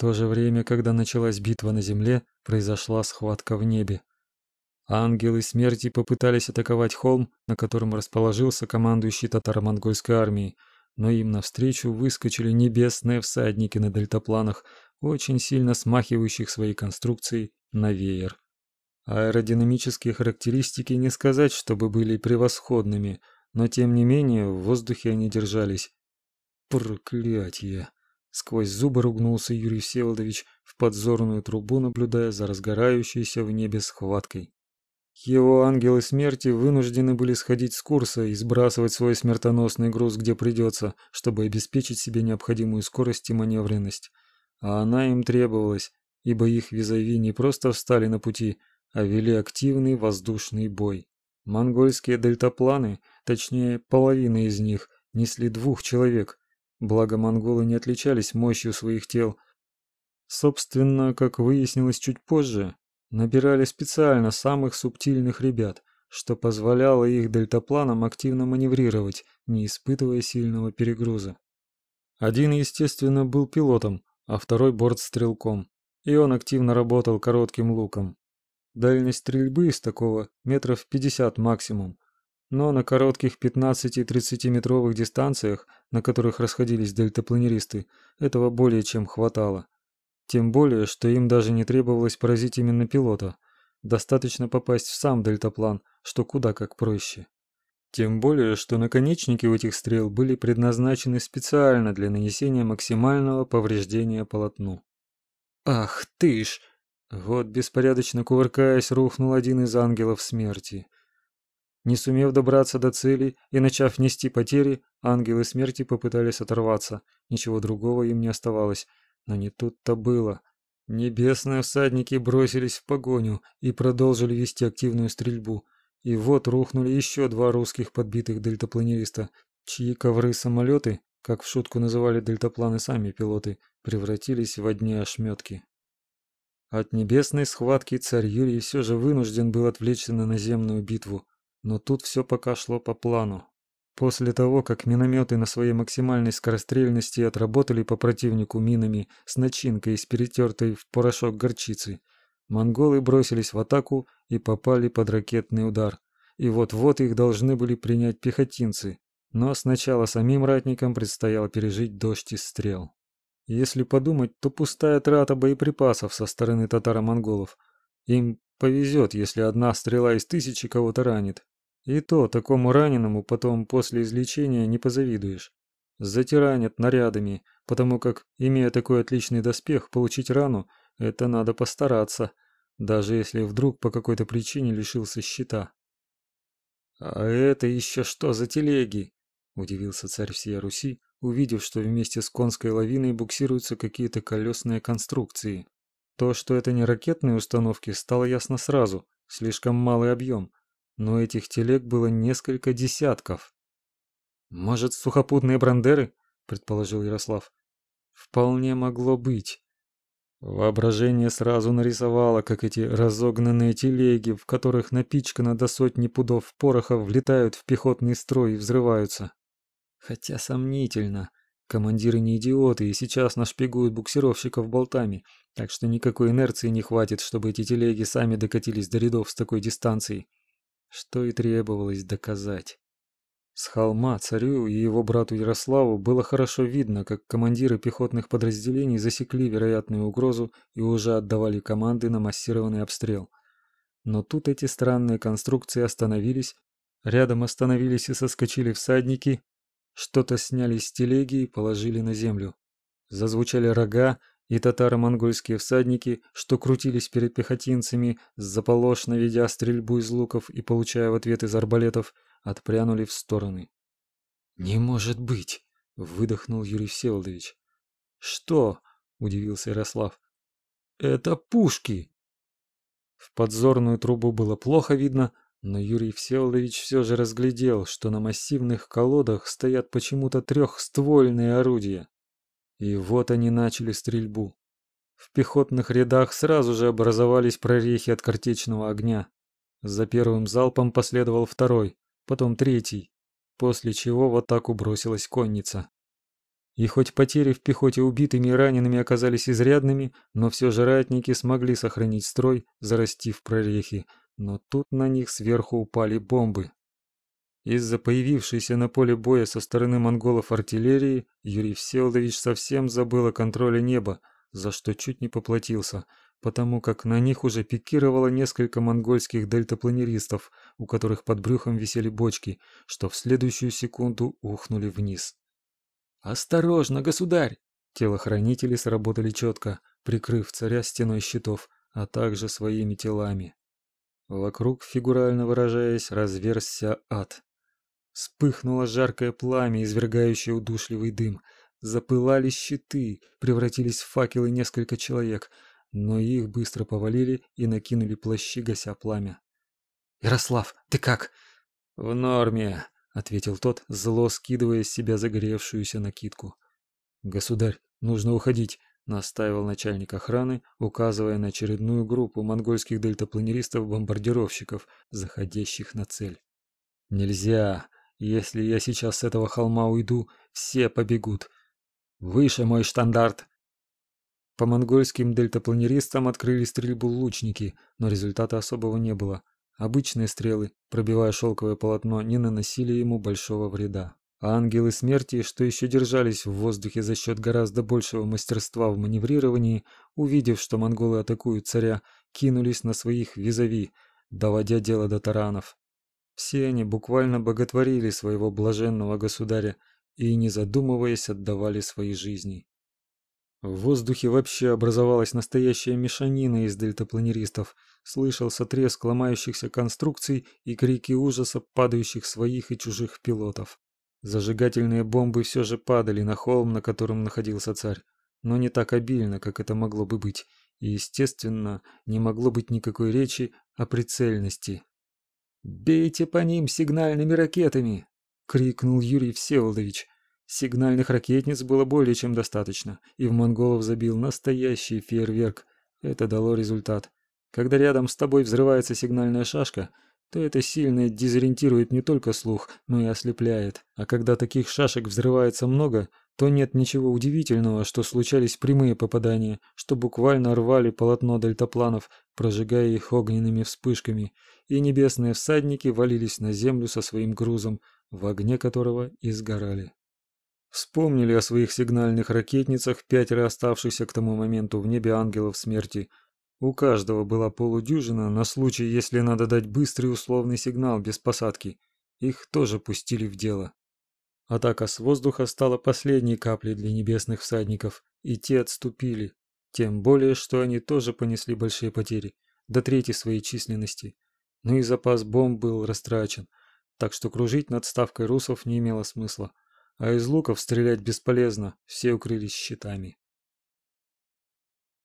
то же время, когда началась битва на земле, произошла схватка в небе. Ангелы смерти попытались атаковать холм, на котором расположился командующий татаро-монгольской армией, но им навстречу выскочили небесные всадники на дельтапланах, очень сильно смахивающих своей конструкцией на веер. Аэродинамические характеристики не сказать, чтобы были превосходными, но тем не менее в воздухе они держались. Проклятье! Сквозь зубы ругнулся Юрий Всеволодович в подзорную трубу, наблюдая за разгорающейся в небе схваткой. Его ангелы смерти вынуждены были сходить с курса и сбрасывать свой смертоносный груз где придется, чтобы обеспечить себе необходимую скорость и маневренность. А она им требовалась, ибо их визави не просто встали на пути, а вели активный воздушный бой. Монгольские дельтапланы, точнее половина из них, несли двух человек, благо монголы не отличались мощью своих тел. Собственно, как выяснилось чуть позже, набирали специально самых субтильных ребят, что позволяло их дельтапланам активно маневрировать, не испытывая сильного перегруза. Один, естественно, был пилотом, а второй бортстрелком, и он активно работал коротким луком. Дальность стрельбы из такого метров 50 максимум, но на коротких 15-30 метровых дистанциях, на которых расходились дельтапланеристы, этого более чем хватало. Тем более, что им даже не требовалось поразить именно пилота. Достаточно попасть в сам дельтаплан, что куда как проще. Тем более, что наконечники у этих стрел были предназначены специально для нанесения максимального повреждения полотну. Ах ты ж! Вот беспорядочно кувыркаясь, рухнул один из ангелов смерти. Не сумев добраться до цели и начав нести потери, ангелы смерти попытались оторваться. Ничего другого им не оставалось. Но не тут-то было. Небесные всадники бросились в погоню и продолжили вести активную стрельбу. И вот рухнули еще два русских подбитых дельтапланериста, чьи ковры-самолеты, как в шутку называли дельтапланы сами пилоты, превратились в одни ошметки. От небесной схватки царь Юрий все же вынужден был отвлечься на наземную битву, но тут все пока шло по плану. После того, как минометы на своей максимальной скорострельности отработали по противнику минами с начинкой из перетертой в порошок горчицы, монголы бросились в атаку и попали под ракетный удар. И вот-вот их должны были принять пехотинцы, но сначала самим ратникам предстояло пережить дождь из стрел. Если подумать, то пустая трата боеприпасов со стороны татаро-монголов. Им повезет, если одна стрела из тысячи кого-то ранит, и то такому раненому потом после излечения не позавидуешь. Затиранят нарядами, потому как, имея такой отличный доспех, получить рану – это надо постараться, даже если вдруг по какой-то причине лишился щита. «А это еще что за телеги?» – удивился царь всей Руси, увидев, что вместе с конской лавиной буксируются какие-то колесные конструкции. То, что это не ракетные установки, стало ясно сразу, слишком малый объем – но этих телег было несколько десятков. Может, сухопутные брандеры, предположил Ярослав. Вполне могло быть. Воображение сразу нарисовало, как эти разогнанные телеги, в которых напичкано до сотни пудов пороха, влетают в пехотный строй и взрываются. Хотя сомнительно. Командиры не идиоты и сейчас нашпигуют буксировщиков болтами, так что никакой инерции не хватит, чтобы эти телеги сами докатились до рядов с такой дистанцией что и требовалось доказать. С холма царю и его брату Ярославу было хорошо видно, как командиры пехотных подразделений засекли вероятную угрозу и уже отдавали команды на массированный обстрел. Но тут эти странные конструкции остановились, рядом остановились и соскочили всадники, что-то сняли с телеги и положили на землю. Зазвучали рога, и татаро-монгольские всадники, что крутились перед пехотинцами, заполошно ведя стрельбу из луков и получая в ответ из арбалетов, отпрянули в стороны. «Не может быть!» — выдохнул Юрий Всеволодович. «Что?» — удивился Ярослав. «Это пушки!» В подзорную трубу было плохо видно, но Юрий Всеволодович все же разглядел, что на массивных колодах стоят почему-то трехствольные орудия. И вот они начали стрельбу. В пехотных рядах сразу же образовались прорехи от картечного огня. За первым залпом последовал второй, потом третий, после чего в атаку бросилась конница. И хоть потери в пехоте убитыми и ранеными оказались изрядными, но все же ратники смогли сохранить строй, зарастив прорехи, но тут на них сверху упали бомбы. Из-за появившейся на поле боя со стороны монголов артиллерии Юрий Всеволодович совсем забыл о контроле неба, за что чуть не поплатился, потому как на них уже пикировало несколько монгольских дельтапланеристов, у которых под брюхом висели бочки, что в следующую секунду ухнули вниз. «Осторожно, государь!» Телохранители сработали четко, прикрыв царя стеной щитов, а также своими телами. Вокруг, фигурально выражаясь, разверзся ад. Вспыхнуло жаркое пламя, извергающее удушливый дым. Запылали щиты, превратились в факелы несколько человек, но их быстро повалили и накинули плащи, гася пламя. «Ярослав, ты как?» «В норме», — ответил тот, зло скидывая с себя загоревшуюся накидку. «Государь, нужно уходить», — настаивал начальник охраны, указывая на очередную группу монгольских дельтапланеристов-бомбардировщиков, заходящих на цель. «Нельзя! Если я сейчас с этого холма уйду, все побегут. Выше мой штандарт!» По монгольским дельтапланеристам открыли стрельбу лучники, но результата особого не было. Обычные стрелы, пробивая шелковое полотно, не наносили ему большого вреда. А ангелы смерти, что еще держались в воздухе за счет гораздо большего мастерства в маневрировании, увидев, что монголы атакуют царя, кинулись на своих визави, доводя дело до таранов. Все они буквально боготворили своего блаженного государя и, не задумываясь, отдавали свои жизни. В воздухе вообще образовалась настоящая мешанина из дельтапланеристов. Слышался треск ломающихся конструкций и крики ужаса падающих своих и чужих пилотов. Зажигательные бомбы все же падали на холм, на котором находился царь, но не так обильно, как это могло бы быть, и, естественно, не могло быть никакой речи о прицельности. «Бейте по ним сигнальными ракетами!» — крикнул Юрий Всеволодович. Сигнальных ракетниц было более чем достаточно, и в монголов забил настоящий фейерверк. Это дало результат. Когда рядом с тобой взрывается сигнальная шашка, то это сильно дезориентирует не только слух, но и ослепляет. А когда таких шашек взрывается много, то нет ничего удивительного, что случались прямые попадания, что буквально рвали полотно дельтапланов, прожигая их огненными вспышками, и небесные всадники валились на землю со своим грузом, в огне которого и сгорали. Вспомнили о своих сигнальных ракетницах, пятеро оставшихся к тому моменту в небе ангелов смерти. У каждого была полудюжина на случай, если надо дать быстрый условный сигнал без посадки. Их тоже пустили в дело. Атака с воздуха стала последней каплей для небесных всадников, и те отступили. Тем более, что они тоже понесли большие потери, до трети своей численности. Но и запас бомб был растрачен, так что кружить над ставкой русов не имело смысла а из луков стрелять бесполезно, все укрылись щитами.